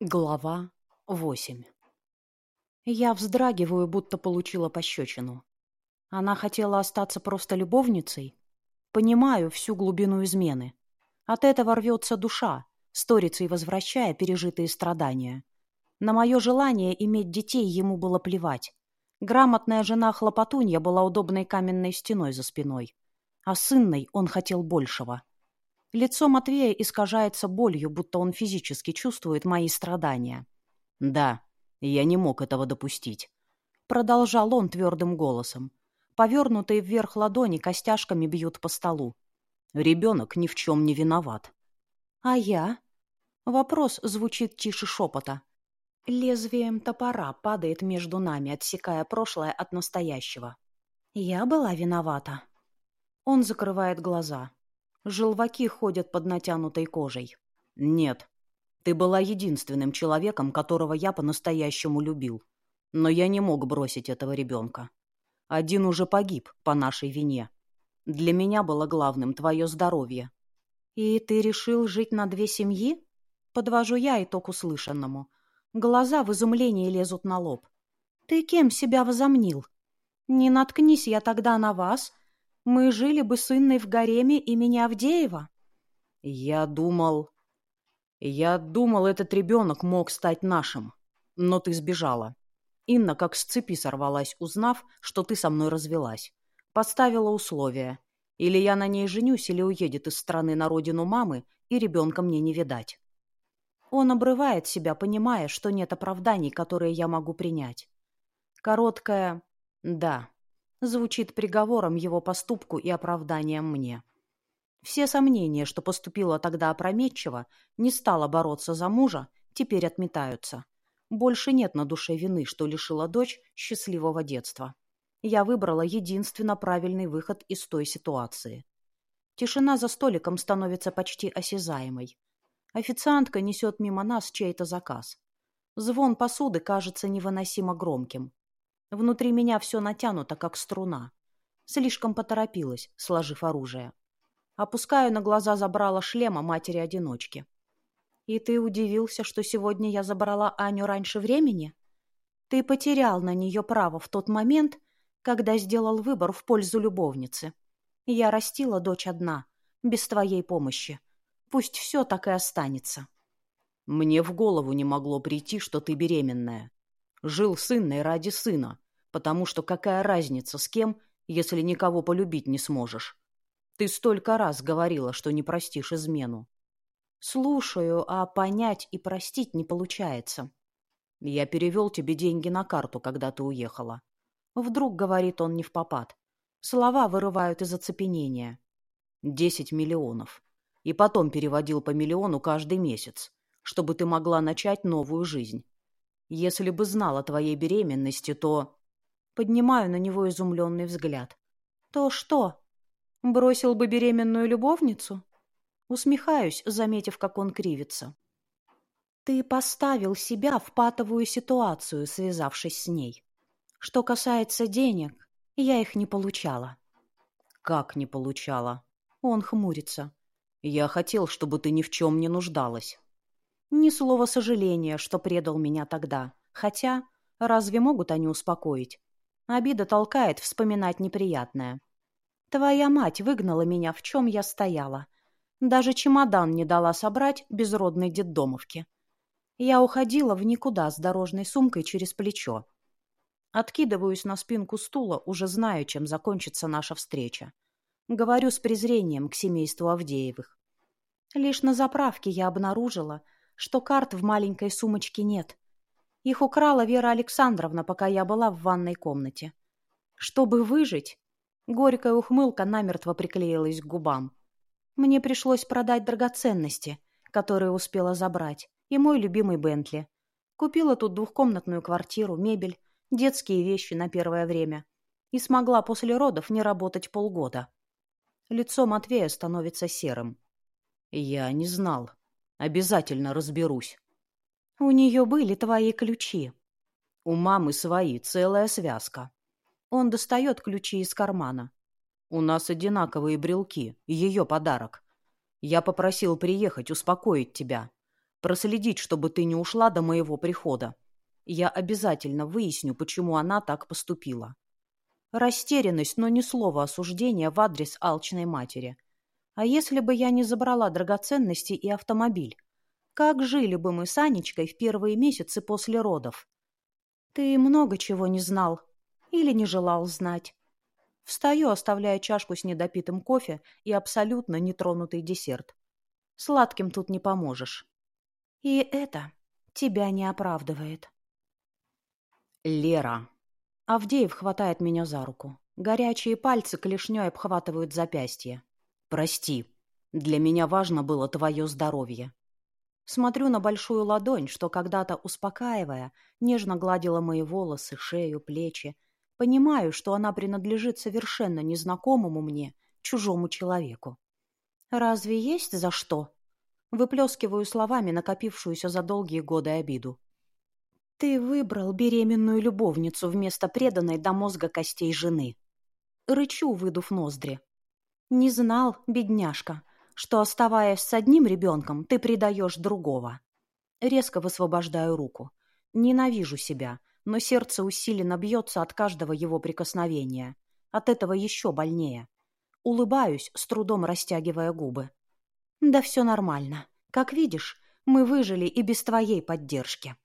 Глава восемь. Я вздрагиваю, будто получила пощечину. Она хотела остаться просто любовницей? Понимаю всю глубину измены. От этого рвется душа, сторицей возвращая пережитые страдания. На мое желание иметь детей ему было плевать. Грамотная жена Хлопотунья была удобной каменной стеной за спиной. А сынной он хотел большего — Лицо Матвея искажается болью, будто он физически чувствует мои страдания. «Да, я не мог этого допустить», — продолжал он твердым голосом. Повернутые вверх ладони костяшками бьют по столу. «Ребенок ни в чем не виноват». «А я?» Вопрос звучит тише шепота. Лезвием топора падает между нами, отсекая прошлое от настоящего. «Я была виновата». Он закрывает глаза. Желваки ходят под натянутой кожей. Нет. Ты была единственным человеком, которого я по-настоящему любил. Но я не мог бросить этого ребенка. Один уже погиб по нашей вине. Для меня было главным твое здоровье. И ты решил жить на две семьи? Подвожу я итог услышанному. Глаза в изумлении лезут на лоб. Ты кем себя возомнил? Не наткнись я тогда на вас, мы жили бы с Инной в гареме имени Авдеева. Я думал... Я думал, этот ребенок мог стать нашим. Но ты сбежала. Инна как с цепи сорвалась, узнав, что ты со мной развелась. Поставила условия. Или я на ней женюсь, или уедет из страны на родину мамы, и ребенка мне не видать. Он обрывает себя, понимая, что нет оправданий, которые я могу принять. Короткое «да» звучит приговором его поступку и оправданием мне. Все сомнения, что поступила тогда опрометчиво, не стала бороться за мужа, теперь отметаются. Больше нет на душе вины, что лишила дочь счастливого детства. Я выбрала единственно правильный выход из той ситуации. Тишина за столиком становится почти осязаемой. Официантка несет мимо нас чей-то заказ. Звон посуды кажется невыносимо громким. Внутри меня все натянуто, как струна. Слишком поторопилась, сложив оружие. Опускаю на глаза забрала шлема матери-одиночки. «И ты удивился, что сегодня я забрала Аню раньше времени? Ты потерял на нее право в тот момент, когда сделал выбор в пользу любовницы. Я растила дочь одна, без твоей помощи. Пусть все так и останется». «Мне в голову не могло прийти, что ты беременная», Жил с Инной ради сына, потому что какая разница с кем, если никого полюбить не сможешь? Ты столько раз говорила, что не простишь измену. Слушаю, а понять и простить не получается. Я перевел тебе деньги на карту, когда ты уехала. Вдруг, говорит он не в попад. Слова вырывают из оцепенения. Десять миллионов. И потом переводил по миллиону каждый месяц, чтобы ты могла начать новую жизнь. Если бы знал о твоей беременности, то...» Поднимаю на него изумленный взгляд. «То что? Бросил бы беременную любовницу?» Усмехаюсь, заметив, как он кривится. «Ты поставил себя в патовую ситуацию, связавшись с ней. Что касается денег, я их не получала». «Как не получала?» Он хмурится. «Я хотел, чтобы ты ни в чем не нуждалась». Ни слова сожаления, что предал меня тогда. Хотя, разве могут они успокоить? Обида толкает вспоминать неприятное. Твоя мать выгнала меня, в чем я стояла. Даже чемодан не дала собрать безродной детдомовке. Я уходила в никуда с дорожной сумкой через плечо. Откидываюсь на спинку стула, уже знаю, чем закончится наша встреча. Говорю с презрением к семейству Авдеевых. Лишь на заправке я обнаружила, что карт в маленькой сумочке нет. Их украла Вера Александровна, пока я была в ванной комнате. Чтобы выжить, горькая ухмылка намертво приклеилась к губам. Мне пришлось продать драгоценности, которые успела забрать, и мой любимый Бентли. Купила тут двухкомнатную квартиру, мебель, детские вещи на первое время. И смогла после родов не работать полгода. Лицо Матвея становится серым. «Я не знал», Обязательно разберусь. У нее были твои ключи. У мамы свои, целая связка. Он достает ключи из кармана. У нас одинаковые брелки, ее подарок. Я попросил приехать, успокоить тебя. Проследить, чтобы ты не ушла до моего прихода. Я обязательно выясню, почему она так поступила. Растерянность, но ни слова осуждения в адрес алчной матери. А если бы я не забрала драгоценности и автомобиль? Как жили бы мы с Анечкой в первые месяцы после родов? Ты много чего не знал или не желал знать. Встаю, оставляя чашку с недопитым кофе и абсолютно нетронутый десерт. Сладким тут не поможешь. И это тебя не оправдывает. Лера. Авдеев хватает меня за руку. Горячие пальцы клешней обхватывают запястье. Прости. Для меня важно было твое здоровье. Смотрю на большую ладонь, что когда-то, успокаивая, нежно гладила мои волосы, шею, плечи. Понимаю, что она принадлежит совершенно незнакомому мне, чужому человеку. «Разве есть за что?» Выплескиваю словами накопившуюся за долгие годы обиду. «Ты выбрал беременную любовницу вместо преданной до мозга костей жены». Рычу, выдув ноздри. «Не знал, бедняжка, что, оставаясь с одним ребенком, ты предаешь другого». Резко высвобождаю руку. Ненавижу себя, но сердце усиленно бьется от каждого его прикосновения. От этого еще больнее. Улыбаюсь, с трудом растягивая губы. «Да все нормально. Как видишь, мы выжили и без твоей поддержки».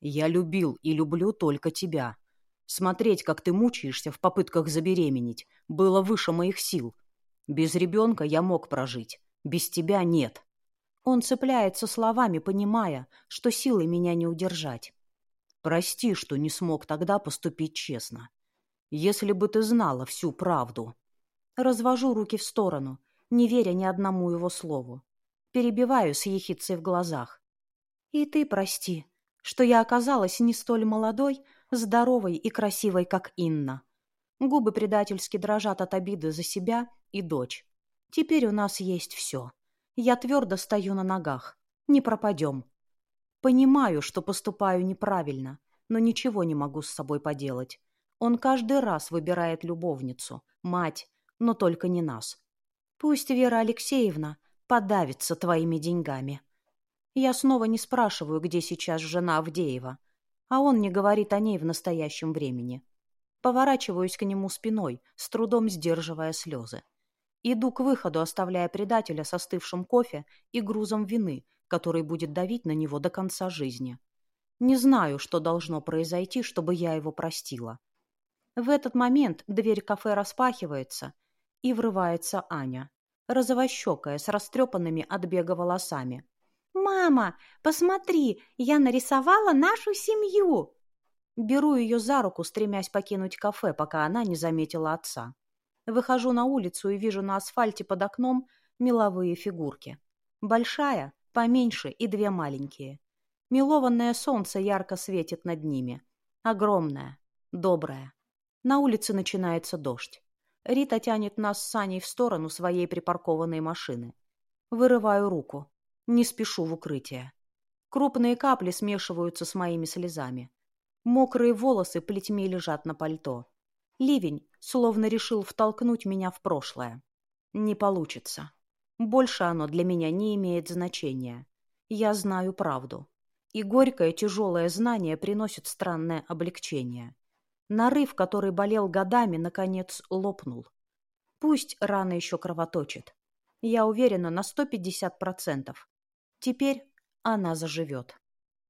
Я любил и люблю только тебя. Смотреть, как ты мучаешься в попытках забеременеть, было выше моих сил. Без ребенка я мог прожить, без тебя нет. Он цепляется словами, понимая, что силой меня не удержать. Прости, что не смог тогда поступить честно. Если бы ты знала всю правду. Развожу руки в сторону, не веря ни одному его слову. Перебиваю с ехицей в глазах. И ты прости, что я оказалась не столь молодой, здоровой и красивой, как Инна. Губы предательски дрожат от обиды за себя и дочь. Теперь у нас есть все. Я твердо стою на ногах. Не пропадем. Понимаю, что поступаю неправильно, но ничего не могу с собой поделать. Он каждый раз выбирает любовницу, мать, но только не нас. Пусть Вера Алексеевна подавится твоими деньгами. Я снова не спрашиваю, где сейчас жена Авдеева, а он не говорит о ней в настоящем времени. Поворачиваюсь к нему спиной, с трудом сдерживая слезы. Иду к выходу, оставляя предателя со остывшим кофе и грузом вины, который будет давить на него до конца жизни. Не знаю, что должно произойти, чтобы я его простила. В этот момент дверь кафе распахивается, и врывается Аня, розовощекая, с растрепанными от бега волосами. «Мама, посмотри, я нарисовала нашу семью!» Беру ее за руку, стремясь покинуть кафе, пока она не заметила отца. Выхожу на улицу и вижу на асфальте под окном меловые фигурки. Большая, поменьше и две маленькие. Милованное солнце ярко светит над ними. Огромное, доброе. На улице начинается дождь. Рита тянет нас с Саней в сторону своей припаркованной машины. Вырываю руку. Не спешу в укрытие. Крупные капли смешиваются с моими слезами. Мокрые волосы плетьми лежат на пальто. Ливень словно решил втолкнуть меня в прошлое. Не получится. Больше оно для меня не имеет значения. Я знаю правду. И горькое тяжелое знание приносит странное облегчение. Нарыв, который болел годами, наконец лопнул. Пусть рана еще кровоточит. Я уверена на сто пятьдесят процентов. Теперь она заживет.